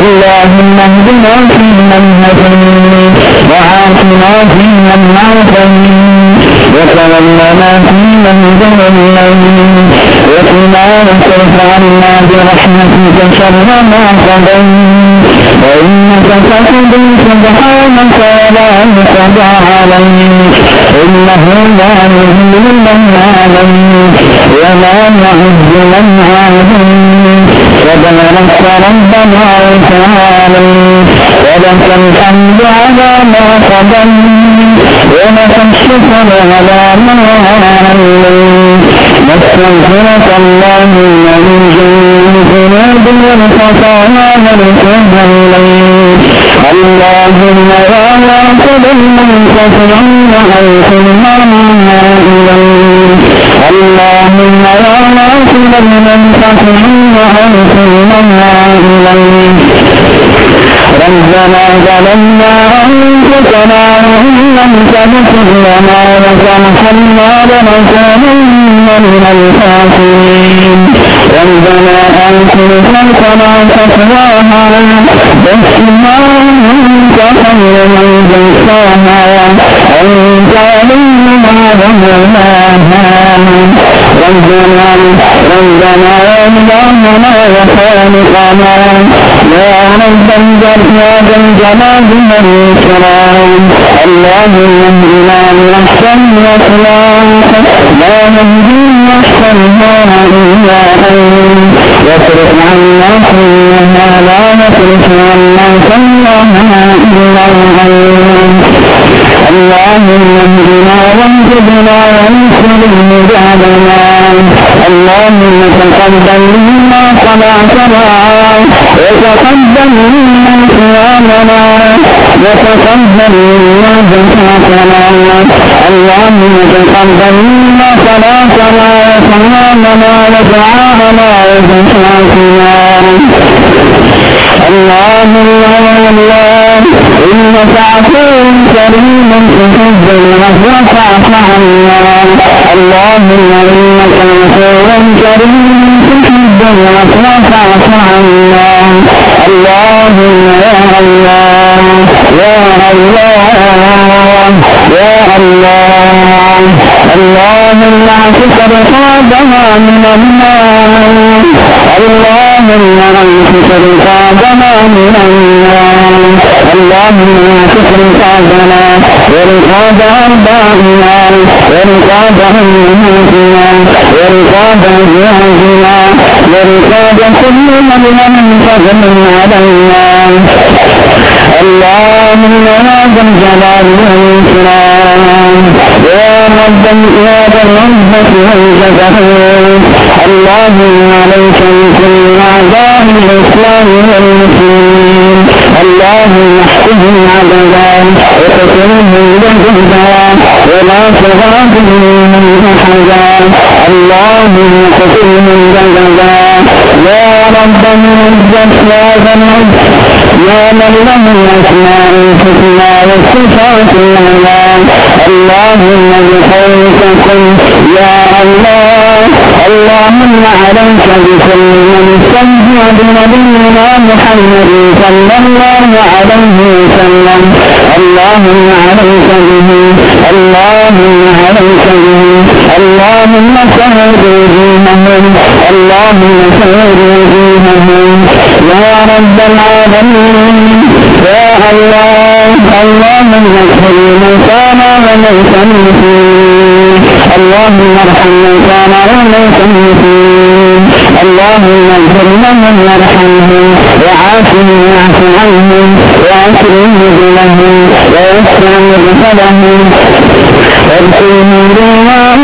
اللهم اهدنا فيمن هديت وعافنا فيمن عافيت وتولنا فيمن توليت وقنا واصرف عنا برحمتك شر ما قضيت وإنك تقضي سبحانك ولا يقضى عليك إنه لا يذل من عليك ولا يعز من عليك وبارك ربنا وتعالى ولك الحمد على ما قضيت ولك الشكر على ما عليت نستغفرك اللهم من جميع الذنوب والخطايا ونتوب اليك اللهم يا واصل المنتصر وأوصل مرنا إليك اللهم يا واصل وأوصل مرنا إليك ربنا ظلمنا أنفسنا وإن لم تغفر لنا وترحمنا من الخاسرين ربنا آتنا خلقنا تقواها واسمع أنت خير من زكاها أنت علينا ومولاها ربنا ربنا يا إلهنا وخالقنا يا رب الجنة الجلال والإكرام اللهم اهدنا من أحسن الأخلاق لا نهدي أحسن ما إلا أنت واصرف عنا كلها لا نصرف عنا كلها إلا أنت اللهم اهدنا وانجدنا وانصر مجادنا اللهم تقبل منا صلاتنا وتقبل منا صيامنا وتقبل منا زكاتنا. اللهم تقبل منا صلاتنا وصيامنا ودعاءنا وزكاتنا. اللهم يا الله إنك عفو كريم تحب العفو فاعف عنا اللهم إنك كريم تحب العفو فاعف عنا اللهم يا الله يا الله يا الله اللهم اعتق رقابنا من النار اللهم اعتق رقابنا من النار اللهم اعتق رقابنا ورقاب آبائنا ورقاب أمهاتنا ورقاب أزواجنا ورقاب كل من لم فضل علينا اللهم يا ذا الجلال والإكرام يا رب يا ذا العزة والجبروت اللهم عليك بكل أعداء الإسلام والمسلمين اللهم احفظهم عددا وقتلهم جهدا ولا تغادر منهم أحدا. اللهم قتلهم جهدا يا رب من الجد يا ذا العز يا من له الأسماء الحسنى والصفات العلى اللهم بقولك قل يا الله. اللهم عليك بكل من استهزأ بنبينا محمد صلى الله عليه وسلم. اللهم عليك به اللهم عليك به اللهم سهل وجوههم اللهم سهل وجوههم يا رب العالمين يا الله اللهم اغفر موتانا وموتى المسلمين اللهم ارحم موتانا وموتى المسلمين اللهم اغفر لهم وارحمهم وعافهم واعف عنهم وأكرم نزلهم ويسر مدخلهم وادخلهم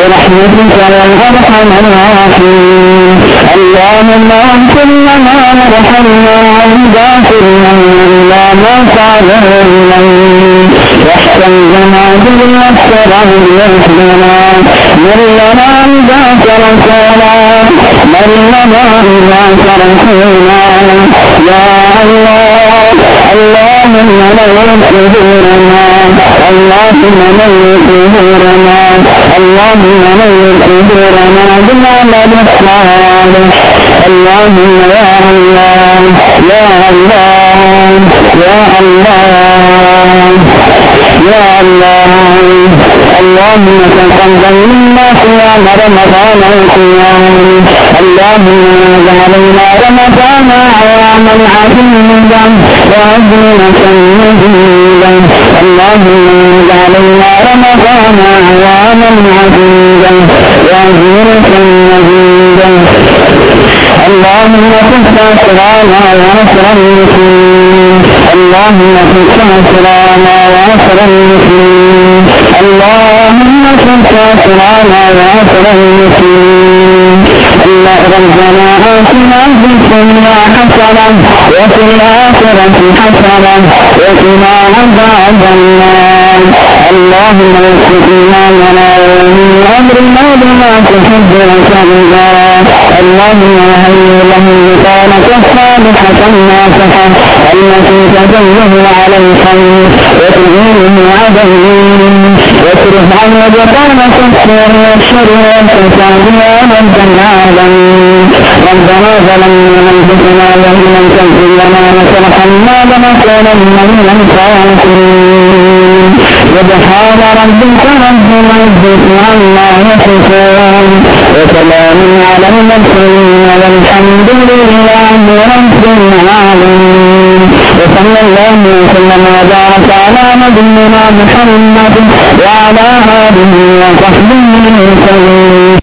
برحمتك يا أرحم الراحمين اللهم اغفر لنا وارحمنا وغافر لنا ما صالح إليك واحسن لنا بالأسرار يهدنا من لنا ذاك رسولا آبائنا فرحونا يا الله اللهم نور صدورنا اللهم نور صدورنا اللهم نور صدورنا بالعمل الصالح اللهم يا الله يا الله يا الله يا الله اللهم تقبل منا صيام رمضان وصيام اللهم اجعلنا رمضان عواما عظيما وعزمة مجيدا اللهم اجعلنا رمضان عواما عظيما وعزمة مجيدا اللهم كنت سرانا ونصر المسلمين اللهم كنت سرانا ونصر المسلمين اللهم كنت سرانا ونصر المسلمين الله ربنا آتنا في الدنيا حسنة وفي الآخرة حسنة وقنا عذاب النار اللهم وفق إمامنا ومن أمرنا بما تحب وترضى اللهم هيئ له لسانك الصالحة الناصحة التي تدله على الخير وتعينه على واصرف عنا بطانة السوء والشر والفساد يا رب العالمين ربنا ظلمنا وسلام على المرسلين والحمد لله رب العالمين. وصلى الله وسلم وبارك على نبينا محمد وعلى آله وصحبه وسلم.